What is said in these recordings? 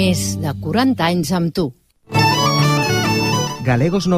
Més de 40 anys amb tu. Galegos no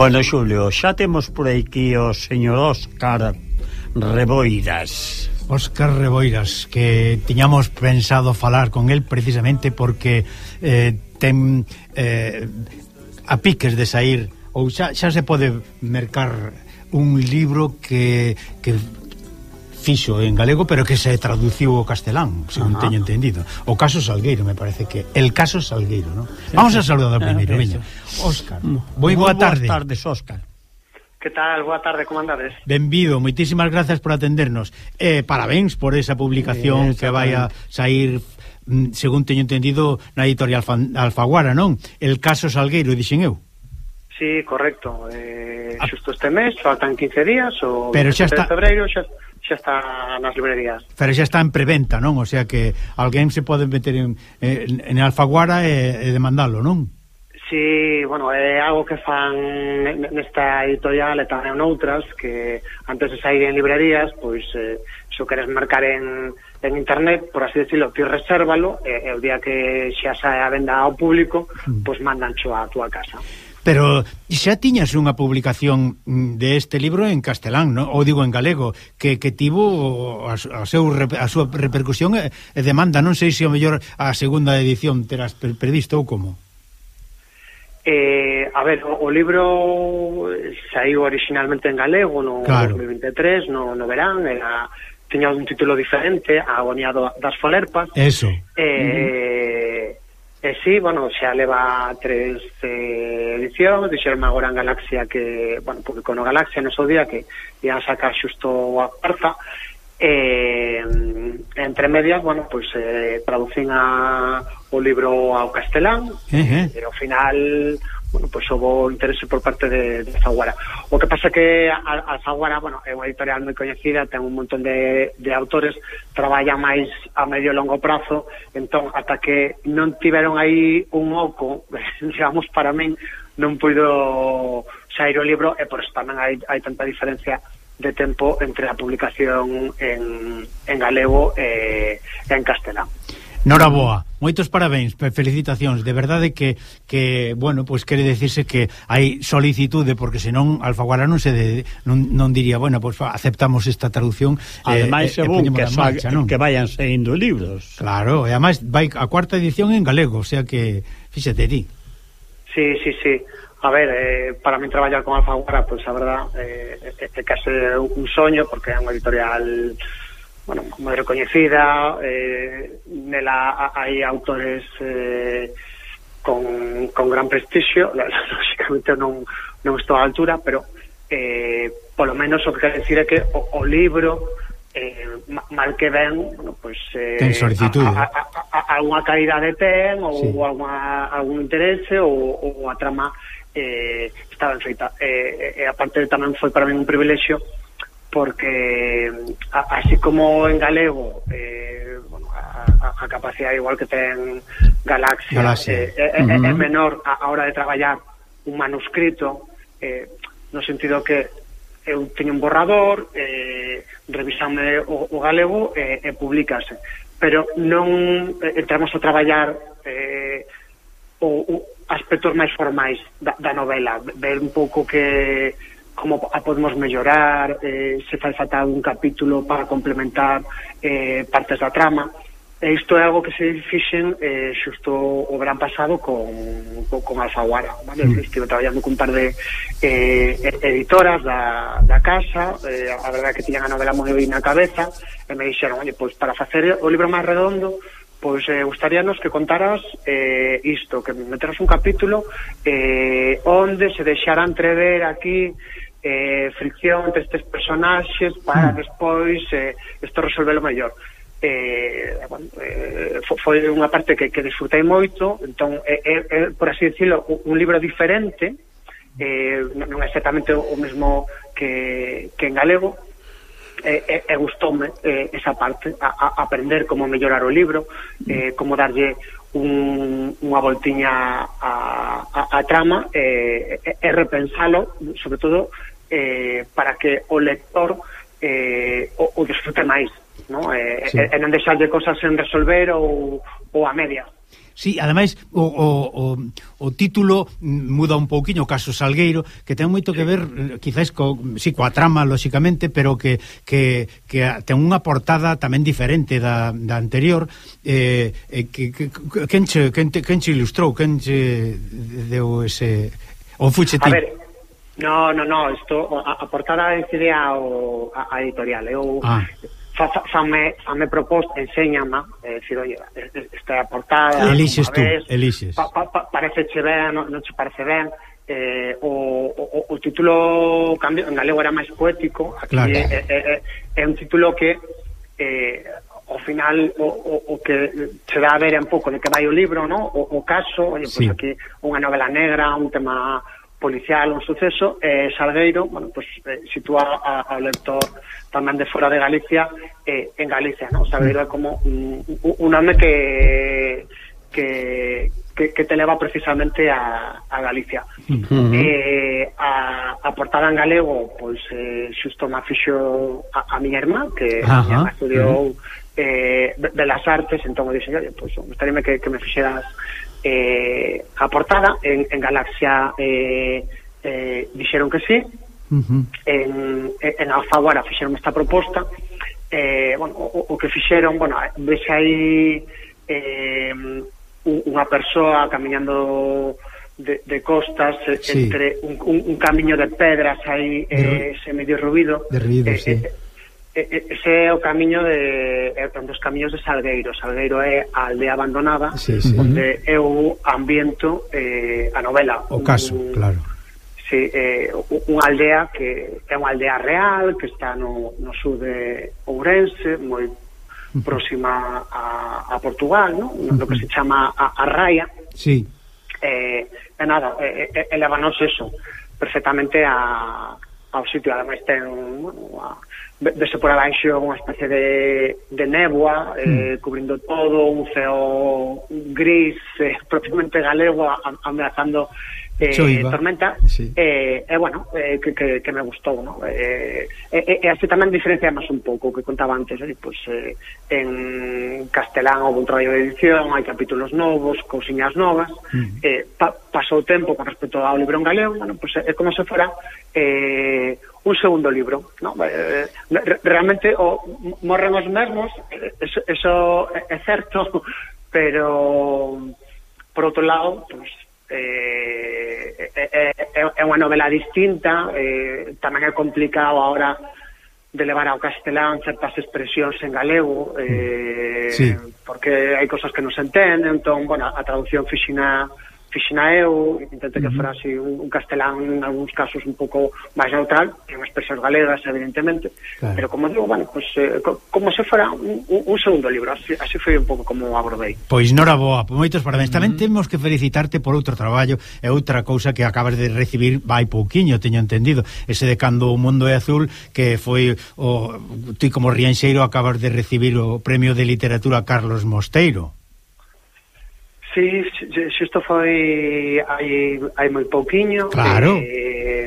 Bueno, Xulio, xa temos por aquí o señor Óscar Reboiras. Óscar Reboiras, que tiñamos pensado falar con el precisamente porque eh, ten eh, a piques de sair, ou xa, xa se pode mercar un libro que, que fixo en galego, pero que se traduciu ao castelán, según Ajá. teño entendido. O caso Salgueiro, me parece que el caso Salgueiro, ¿no? Vamos a saludar primeiro, veña. Óscar, moi boa tarde. Boa tarde, Óscar. Que tal? Boa tarde, como andades? Benvido, moitísimas grazas por atendernos. Eh, parabéns por esa publicación eh, que vai a sair mm, según teño entendido na editorial Alfaguara, non? El caso Salgueiro, dixen eu. Sí, correcto. Eh, ah. Xusto este mes, faltan 15 días o Pero xa está... de febreiro xa, xa está nas librerías. Pero xa está en preventa, non? O sea que alguén se pode meter en, eh, en, en Alfaguara e, e demandalo, non? Sí, bueno, é algo que fan nesta editorial e tamén noutras que antes de sair en librerías, pois eh, se o queres marcar en, en internet, por así decirlo, ti resérvalo e, e o día que xa sae a venda ao público, mm. pois mandancho a túa casa. Pero xa tiñas unha publicación mm, de este libro en castelán, no? ou digo en galego, que, que tivo a, a, seu, a súa repercusión e, e demanda. Non sei se o mellor a segunda edición terás previsto ou como. Eh, a ver, o, o libro saiu originalmente en galego no claro. 2023, no, no verán, era tiña un título diferente, Agonía do, das folerpas. Eso. Eh, E sí, bueno, xa leva tres eh, edicións, dixeron agora en Galaxia que, bueno, publicou no Galaxia no seu día que ia sacar xusto a cuarta, Eh, entre medias, bueno, pois pues, eh, traducín a, o libro ao castelán, uh -huh. e ao final bueno, pois pues, houve interese por parte de, de Zaguara. O que pasa que a, a Zaguara, bueno, é unha editorial moi coñecida, ten un montón de, de autores, traballa máis a medio e longo prazo, entón, ata que non tiveron aí un oco, digamos, para min, non puido sair o libro, e por tamén hai, hai tanta diferencia de tempo entre a publicación en, en galego e, eh, e en castelán. Noraboa, moitos parabéns, felicitacións, de verdade que que bueno, pois quere decirse que hai solicitude porque senón Alfaguara non se de, non, non diría, bueno, pois aceptamos esta traducción. Eh, ademais eh, é bon que, marcha, so, que vayan saindo libros. Claro, e ademais vai a cuarta edición en galego, o sea que fíxate ti. Sí, sí, sí. A ver, eh, para mí traballar con Alfaguara, pois pues, a verdad, eh, é, é case un soño porque é unha editorial bueno, moi recoñecida, eh, nela hai autores eh, con, con gran prestixio, lógicamente non, non estou á altura, pero eh, polo menos o que quero dicir é que o, o libro eh, mal que ben bueno, pues, eh, ten solicitud a, a, a, a calidade ten ou sí. alguna, algún interese ou, ou a trama eh, está ben feita eh, e eh, aparte tamén foi para mí un privilexio porque a, así como en galego eh, bueno, a, a, a capacidade igual que ten Galaxia, Galaxia. Eh, uh -huh. é menor a, a hora de traballar un manuscrito eh, no sentido que eu teño un borrador eh, revisame o, o galego eh, e eh, publicase pero non eh, entramos a traballar eh, o, o aspectos máis formais da, da novela ver un pouco que como a podemos mellorar, eh, se fai falta un capítulo para complementar eh, partes da trama. E isto é algo que se fixen eh, xusto o verán pasado con, con, con Alfaguara. Vale? Mm. Estive traballando cun par de eh, editoras da, da casa, eh, a verdade que tiñan a novela moi na cabeza, e me dixeron, oye, pois para facer o libro máis redondo, pois eh, gustaríanos que contaras eh, isto, que meteras un capítulo eh, onde se deixara entrever aquí eh, fricción entre estes personaxes para mm. despois eh, isto resolvelo mellor eh, bueno, eh, foi unha parte que, que disfrutei moito entón é, eh, eh, por así decirlo un libro diferente eh, non é exactamente o mesmo que, que en galego e, eh, eh, gustoume eh, esa parte a, a aprender como mellorar o libro eh, como darlle un, unha voltiña a, a, a trama eh, e eh, eh, repensalo sobre todo eh, para que o lector eh, o, o disfrute máis no? eh, sí. e, e non deixarlle cosas sen resolver ou, ou a media Sí, ademais, o, o, o, o título muda un pouquiño o caso Salgueiro, que ten moito que ver, quizás, co, sí, coa trama, lóxicamente, pero que, que, que ten unha portada tamén diferente da, da anterior. Eh, eh, que, que, quen, che, quen, te, quen che ilustrou? Quen che deu ese... O fuxe ti? A ver, No, no, no, isto a, a portada decide a, a, a editorial. Eu ah. fa, fa, fanme, fanme proposta, enséñama, é eh, dicir, oye, esta portada... Elixes tú, elixes. Pa, pa, pa, parece che ben, non no che parece ben, eh, o, o, o título cambio, en galego era máis poético, aquí claro. é, é, é, é un título que eh, ao final o, o, o que se dá a ver un pouco de que vai o libro, no? o, o caso, oye, sí. pues aquí unha novela negra, un tema policial un suceso e eh, Salgueiro, bueno, pues, eh, sitúa ao lector tamén de fora de Galicia eh, en Galicia, ¿no? Salgueiro é como un, un nome que que, que, que te leva precisamente a, a Galicia. Uh -huh. eh, a, a portada en galego, pois, eh, xusto me fixo a, a miña irmá, que uh -huh. miña estudiou uh -huh. eh, Belas Artes, entón eu dixen, pois, gostaríame que, que me fixeras eh, a portada en, en Galaxia eh, eh, dixeron que sí uh -huh. en, en Alfaguara fixeron esta proposta eh, bueno, o, o que fixeron bueno, ves aí eh, unha persoa camiñando de, de costas eh, sí. entre un, un, un camiño de pedras aí eh, ese medio ruido de ruido, eh, sí. eh, ese é o camiño de é un dos camiños de Salgueiro Salgueiro é a aldea abandonada sí, sí. onde eu ambiento eh, a novela o caso, un, claro sí, eh, unha aldea que é unha aldea real que está no, no sur de Ourense moi próxima a, a Portugal no? Uh -huh. no que se chama a, a Raya sí. eh, e nada eh, eh, elevanos eso perfectamente a, ao sitio ademais ten bueno, a vese por abaixo unha especie de, de néboa eh, mm. cubrindo todo, un ceo gris eh, propiamente galego ameazando eh, Choiva. tormenta sí. eh, eh, bueno, eh, que, que, que me gustou ¿no? eh, e, eh, eh, así tamén diferenciamos un pouco o que contaba antes eh, pues, eh, en castelán houve un traballo de edición hai capítulos novos, cousiñas novas mm. eh, pa, pasou tempo con respecto ao libro en galego bueno, pues, é eh, como se fora eh, un segundo libro no? eh, realmente o, morren os mesmos eso, eso é certo pero por outro lado pues, eh, é, é, é unha novela distinta eh, tamén é complicado ahora de levar ao castelán certas expresións en galego eh, sí. porque hai cosas que non se entenden entón, bueno, a traducción fixina fixina eu, intento que forase un, un castelán en algúns casos un pouco máis neutral, en expresións galegas, evidentemente, claro. pero como digo, bueno, pues, eh, como se fora un, un segundo libro, así, así foi un pouco como abordei. Pois nora boa, moitos parabéns. Mm. Tamén temos que felicitarte por outro traballo e outra cousa que acabas de recibir vai pouquiño, teño entendido, ese de cando o mundo é azul, que foi o ti como rianxeiro acabas de recibir o premio de literatura Carlos Mosteiro. Sí, xusto foi hai, hai moi pouquiño Claro eh,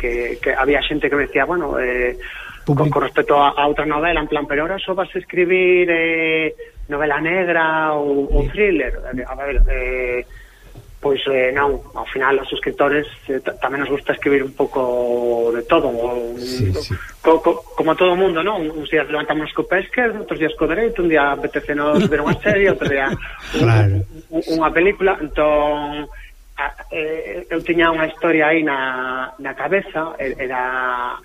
que, que había xente que me decía, bueno eh, con, con respecto a, a outra novela en plan, pero ahora só vas a escribir eh, novela negra ou, sí. ou thriller a ver, eh pois eh, non, ao final os escritores eh, tamén nos gusta escribir un pouco de todo o, sí, un, sí. Co, co, como todo o mundo, non? Uns días levantamos co pé esquerdo, outros días co dereito un día apetece nos ver unha serie outro día claro. un, unha película entón a, eh, eu tiña unha historia aí na, na cabeza era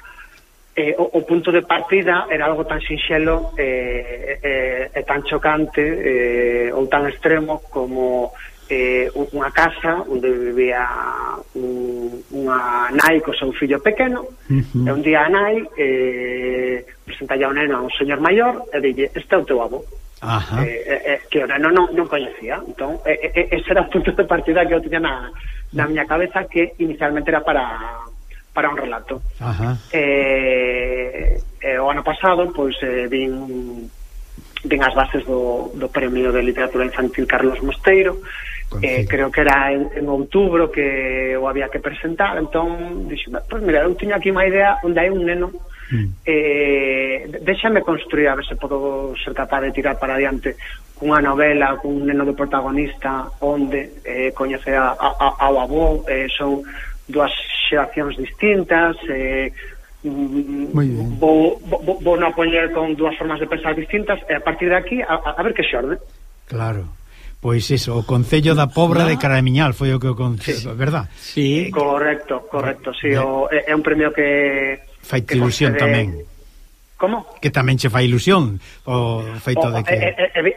eh, o, o punto de partida era algo tan sinxelo eh, e eh, eh, eh, tan chocante eh, ou tan extremo como eh, unha casa onde vivía un, unha nai co seu fillo pequeno uh -huh. e un día a nai eh, presentalle ao neno a un señor maior e dille, este é o teu avó Ajá. Eh, eh, eh que o neno non, non coñecía entón, eh, eh, ese era o punto de partida que eu tiña na, na miña cabeza que inicialmente era para para un relato Ajá. Eh, eh, o ano pasado pois eh, vin vin as bases do, do Premio de Literatura Infantil Carlos Mosteiro eh, creo que era en, en outubro que o había que presentar entón dixo, pois pues mira, eu tiño aquí unha idea onde hai un neno mm. eh, déxame construir a ver se podo ser capaz de tirar para adiante cunha novela cun neno de protagonista onde eh, coñece a, a, a, ao avó eh, son dúas xeracións distintas eh, mm, vou, vou, vou non poñer con dúas formas de pensar distintas e a partir de aquí a, a ver que xorde Claro. Pois iso, o Concello da Pobra de Caramiñal foi o que o Concello, sí. verdad? Sí, eh, correcto, correcto, sí, eh. o, é, é un premio que... Faite que ilusión concede... tamén. Como? Que tamén che fai ilusión o feito o, de que...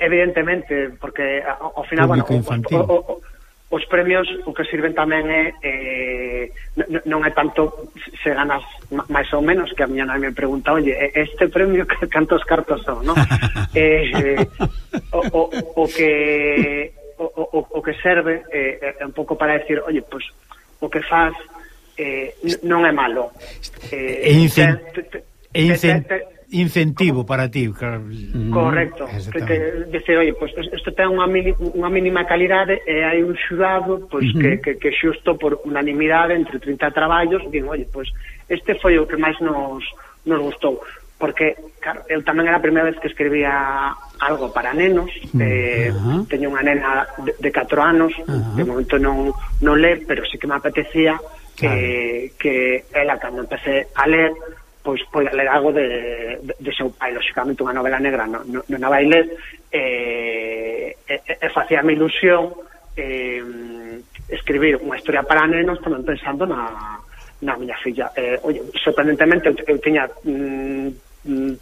Evidentemente, porque ao final, bueno, o, o, o, os premios o que sirven tamén é eh, non é tanto se ganas máis ou menos que a miña nai me pregunta oye, este premio cantos cartos son no? eh, eh, o, o, o que o, o, o que serve eh, é un pouco para decir oye, pues, o que faz eh, non é malo eh, e incen... te, te, te, te, incentivo para ti. Mm-hmm. Correcto. Que te, dice, oye, pois pues, isto ten unha, mini, unha mínima calidade e hai un xudado pois, uh -huh. que, mm-hmm. que, que xusto por unanimidade entre 30 traballos, din, oye, pois pues, este foi o que máis nos, nos gustou. Porque, claro, eu tamén era a primeira vez que escribía algo para nenos. Mm-hmm. Eh, uh -huh. Teño unha nena de, de 4 anos, uh -huh. de momento non, non ler, pero sí que me apetecía claro. que, que ela, cando empecé a ler, pois poida ler algo de, de, de seu pai, lóxicamente unha novela negra non, non, non a vai ler e, e, e facíame ilusión eh, escribir unha historia para nenos tamén pensando na, na miña filla. Eh, oye, sorprendentemente eu, eu tiña mm,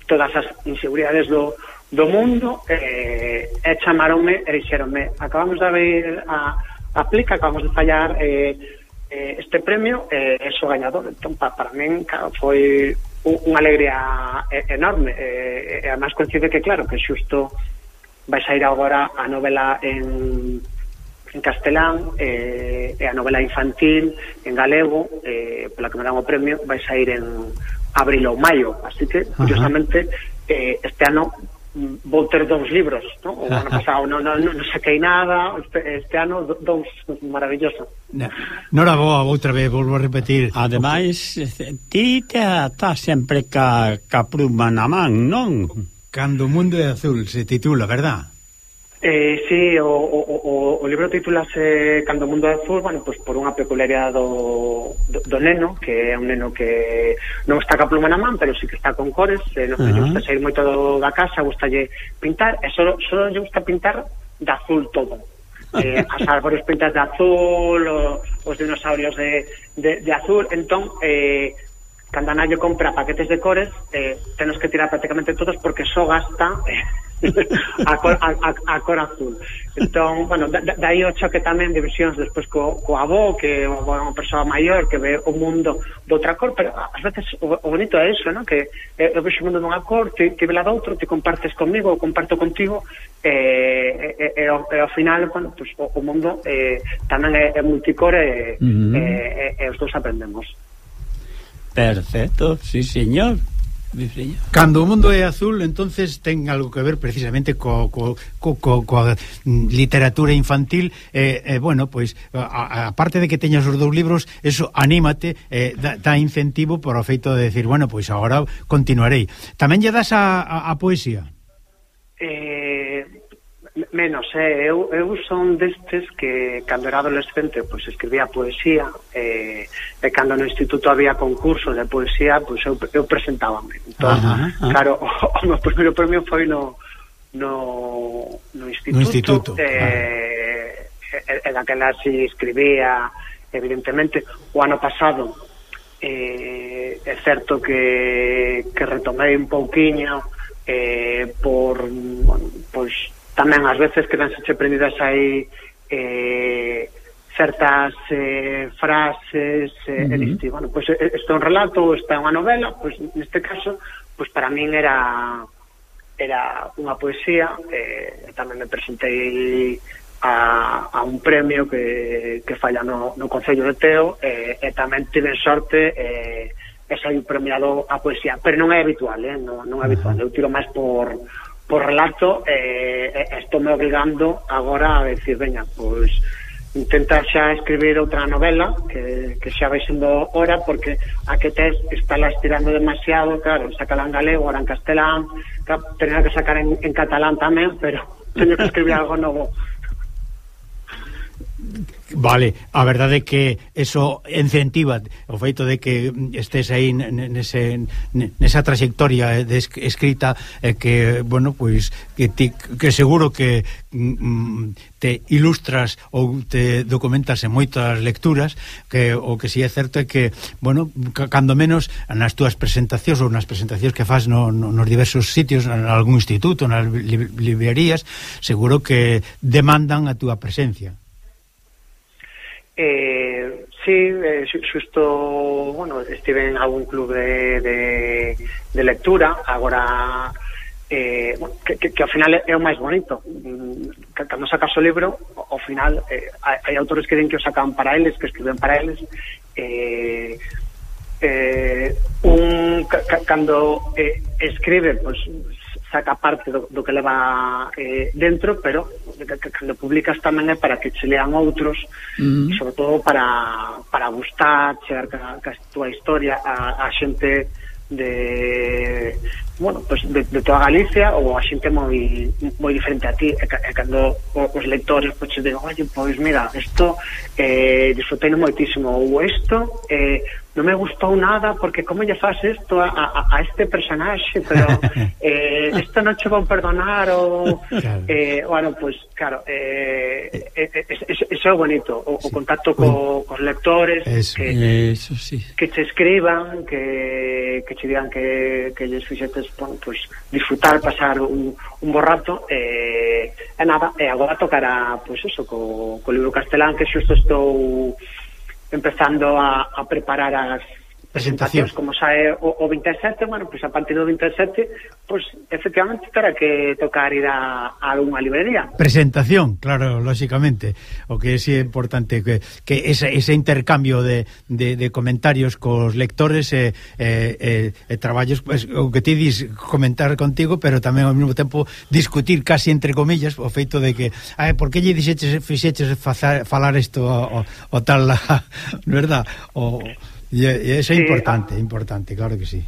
todas as inseguridades do, do mundo. Eh, e chamaronme e dixeronme acabamos de abrir a, a aplica acabamos de fallar eh, eh, este premio e eh, eso gañador entón pa, para min claro, foi unha alegría eh, enorme e, e además coincide que claro que xusto vai sair agora a novela en, en castelán eh, e a novela infantil en galego eh, pola que me dan o premio vai sair en abril ou maio así que curiosamente uh -huh. eh, este ano vou ter dous libros, ¿no? o ano pasado non, non, non saquei nada, este, este ano dous, maravilloso. Noraboa, outra vez, volvo a repetir. Ademais, ti te estás sempre ca, ca pluma na man, non? Cando o mundo é azul se titula, verdad? Eh, sí, o, o, o, o libro titulase Cando o mundo é azul, bueno, pois por unha peculiaridade do, do, do neno, que é un neno que non está ca pluma na man, pero sí que está con cores, eh, non uh -huh. gusta sair moito do, da casa, gustalle pintar, e só, só lle gusta pintar de azul todo. Eh, as árbores pintas de azul, o, os dinosaurios de, de, de azul, entón... Eh, Cando a compra paquetes de cores, eh, tenos que tirar prácticamente todos porque só gasta eh, a, cor, a, a, a cor azul entón, bueno, da, daí o choque tamén de visións despois co, co avó que é unha persoa maior que ve o mundo de outra cor, pero ás veces o, o bonito é iso, non? que eh, eu vexo o mundo dunha cor, ti, ti vela doutro, te compartes comigo ou comparto contigo e, e, e, ao, e ao final bueno, pues, o, o mundo eh, tamén é, é multicor e, uh -huh. e, e, e os dous aprendemos Perfecto, sí señor Bifreña. Cando o mundo é azul, entonces ten algo que ver precisamente co, co, co, co, coa literatura infantil e, eh, eh, bueno, pois a, a parte de que teñas os dous libros, eso anímate, eh, da, dá incentivo por o feito de decir, bueno, pois agora continuarei. Tamén lle das a, a, a poesía? Eh Menos, eh, eu, eu son destes que cando era adolescente pois escribía poesía eh, e cando no instituto había concurso de poesía pois eu, eu presentábame entón, ajá, ajá. claro, o, o meu primeiro premio foi no, no, no instituto, no instituto eh, claro. e, e daquela si escribía evidentemente o ano pasado eh, é certo que, que retomei un pouquiño eh, por, bueno, pois tamén ás veces quedanse prendidas aí eh, certas eh, frases eh, uh -huh. e diste, bueno, pois pues, eh, isto é un relato ou isto é unha novela, pois pues, neste caso, pois pues, para min era era unha poesía eh, tamén me presentei a, a un premio que, que falla no, no Concello de Teo eh, e tamén tive sorte eh, e saí premiado a poesía pero non é habitual, eh, non, non é habitual eu tiro máis por por relato eh, eh estou me obrigando agora a decir, veña, pois intentar xa escribir outra novela que, que xa vai sendo hora porque a que tes está la estirando demasiado, claro, sacala en galego, ahora en castelán, claro, tenía que sacar en, en catalán tamén, pero teño que escribir algo novo Vale, a verdade é que eso incentiva o feito de que estés aí nese, nesa trayectoria de escrita eh, que, bueno, pois que, ti, que seguro que mm, te ilustras ou te documentas en moitas lecturas que o que si sí é certo é que, bueno, cando menos nas túas presentacións ou nas presentacións que faz no, no, nos diversos sitios, en algún instituto, nas librerías, seguro que demandan a túa presencia. Eh, sí, eh, xusto, bueno, estive en algún club de, de, de lectura, agora eh, que, que, que ao final é mm, o máis bonito. Cando sacas o libro ao final eh, hai autores que den que o sacan para eles que escriben para eles eh, eh, un, cando eh, escribe pues, saca parte do, do que leva eh, dentro, pero que, que, cando publicas tamén é para que che lean outros, uh -huh. sobre todo para, para gustar, chegar ca, ca túa historia a, a xente de bueno, pues de, de toda Galicia ou a xente moi, moi diferente a ti e, e cando os lectores pois pues, digo, oye, pois mira, isto eh, disfrutei moitísimo ou isto eh, non me gustou nada porque como lle faz isto a, a, a este personaxe pero eh, esta noche van perdonar ou claro. eh, bueno, pues, claro eh, eh, eh eso é bonito o, sí. o contacto co, cos lectores eso, que, eso, sí. que te escriban que, que te digan que, que lles fixetes bueno, pues, disfrutar, pasar un, un bo rato e eh, nada, e eh, agora tocará pues, eso, co, co libro castelán que xusto estou empezando a, a preparar as, presentación. Como sae o, o 27, bueno, pois pues a partir do 27, pois pues, efectivamente terá que tocar ir a, a unha librería. Presentación, claro, lóxicamente. O que sí é importante que, que ese, ese intercambio de, de, de comentarios cos lectores e eh, eh, eh, traballos, pues, o que ti dis comentar contigo, pero tamén ao mesmo tempo discutir casi entre comillas o feito de que, eh, por que lle dixeches fixeches falar isto o, o, o tal, verdad? O E, e ese é importante, a... importante, claro que sí.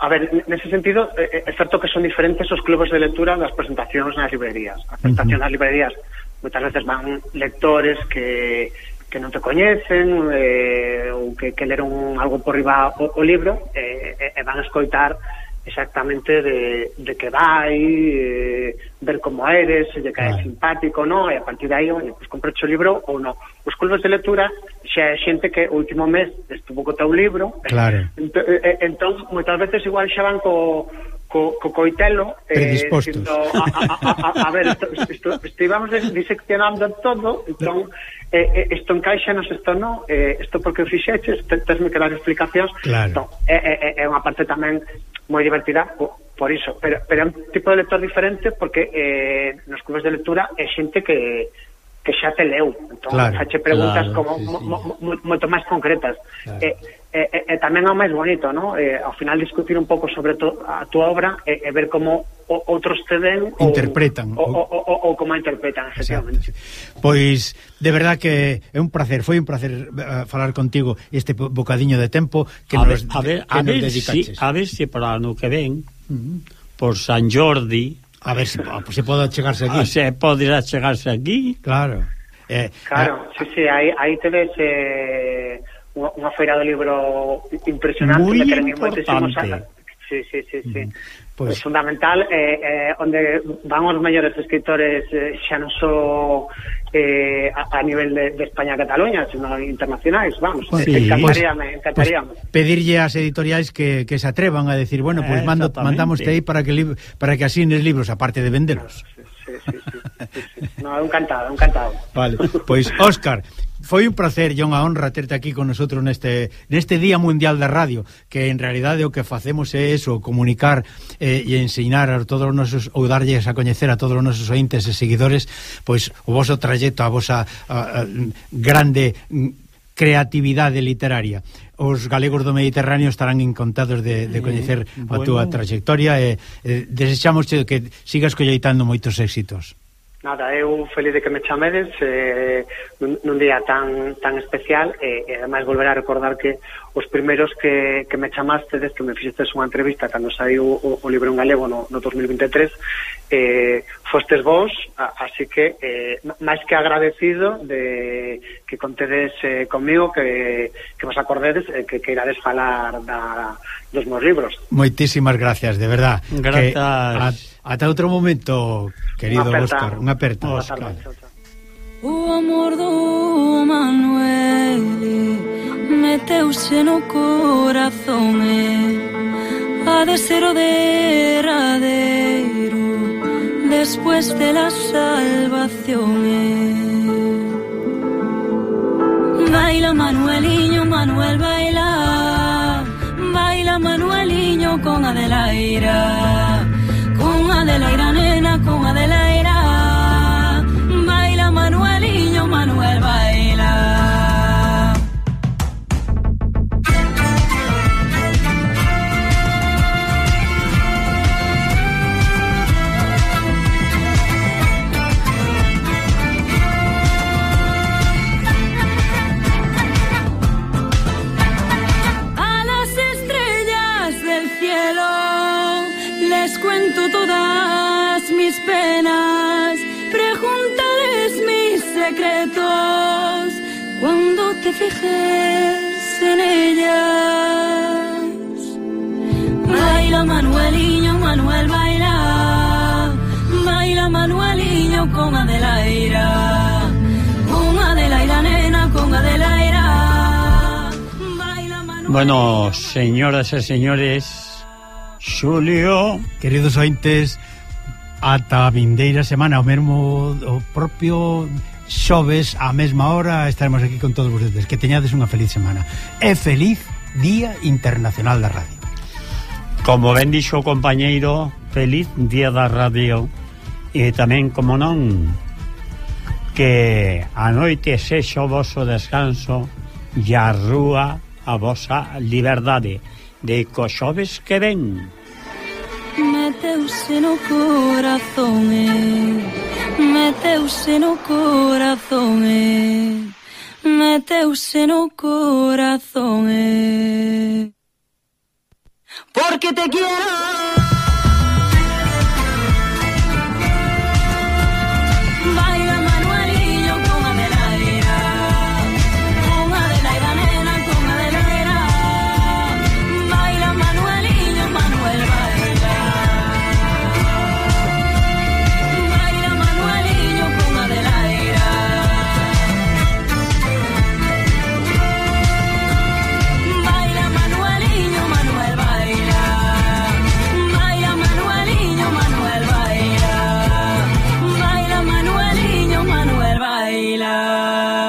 A ver, nese sentido, eh, eh, é, certo que son diferentes os clubes de lectura das presentacións nas librerías. As presentacións uh -huh. nas librerías moitas veces van lectores que que non te coñecen eh, ou que, que leron algo por riba o, o libro eh, e, e van a escoitar exactamente de, de que vai, eh, ver como eres, se lle cae ah. simpático, no? E a partir de aí, oye, pues, comprecho o libro ou non. Os clubes de lectura xa é xente que o último mes estuvo co teu libro. Eh, claro. Ent eh, eh, entón, moitas veces igual xa van co, co, co coitelo eh, dicindo, a, a, a, a ver, estivamos diseccionando todo entón, eh, isto encaixanos, isto non eh, isto porque o fixeches, tesme que dar explicacións claro. entón, é, é, é unha parte tamén moi divertida por, por iso, pero, pero é un tipo de lector diferente porque eh, nos clubes de lectura é xente que que xa te leu entón, claro, xa che preguntas claro, como sí, sí. Mo, mo, moito máis concretas claro. eh, e, e, e tamén é o máis bonito, no? E, ao final discutir un pouco sobre to, a túa obra e, e ver como o, outros te den interpretan ou, ou, ou, ou como interpretan efectivamente. Pois de verdad que é un placer, foi un placer uh, falar contigo este bocadiño de tempo que a nos a ver, que a ver, si, a ver se si para ano que ven uh -huh. por San Jordi a ver se, si, se pode chegarse aquí. Ah, se pode chegarse aquí. Claro. Eh, claro, eh, sí, sí, aí, aí tedes eh, unha, unha feira do libro impresionante moi que importante. sí, sí, sí, sí. Mm. Pues... É fundamental eh, eh, onde van os mellores escritores eh, xa non só eh, a, a nivel de, de España e Cataluña sino internacionais, vamos pues, sí, encantaríame, encantaríame pues, pedirlle ás editoriais que, que se atrevan a decir bueno, pues eh, mando, mandamos aí para que li, para que asines libros, aparte de vendelos claro, sí, sí, sí, sí, sí, sí. no, encantado, encantado. Vale, pois pues, Óscar foi un placer e unha honra terte aquí con nosotros neste neste Día Mundial da Radio, que en realidade o que facemos é eso, comunicar eh, e ensinar a todos os nosos ou darlles a coñecer a todos os nosos ointes e seguidores, pois o voso trayecto, a vosa a, a, grande mm, creatividade literaria. Os galegos do Mediterráneo estarán encantados de, de eh, coñecer eh, bueno. a túa trayectoria e, e desexamos que sigas colleitando moitos éxitos. Nada, eu feliz de que me chamedes eh, nun, nun día tan, tan especial e, eh, e ademais volver a recordar que os primeiros que, que me chamastedes, que me fixestes unha entrevista cando saiu o, o libro en galego no, no 2023, eh, fostes vos, a, así que eh, máis que agradecido de que contedes eh, comigo, que, que vos acordedes, eh, que irades falar da, dos meus libros. Moitísimas gracias, de verdad. Gracias. Que, a, ata outro momento, querido unha aperta, Óscar. Unha aperta. Óscar. O amor do Manuel meteuse no corazón e ha de ser o derradeiro después de la salvación e Baila Manueliño, Manuel baila. Baila Manueliño con Adelaira. Con Adelaira Bueno, señoras e señores, Xulio... Queridos ointes, ata a vindeira semana, o mesmo o propio xoves, á mesma hora, estaremos aquí con todos vostedes. Que teñades unha feliz semana. E feliz Día Internacional da Radio. Como ben dixo o compañeiro, feliz Día da Radio. E tamén, como non, que a noite sexa o vosso descanso e a rúa a vosa liberdade de coxoves que ven. Meteuse no corazón, eh? meteuse no corazón, eh? meteuse no corazón, eh? porque te quiero.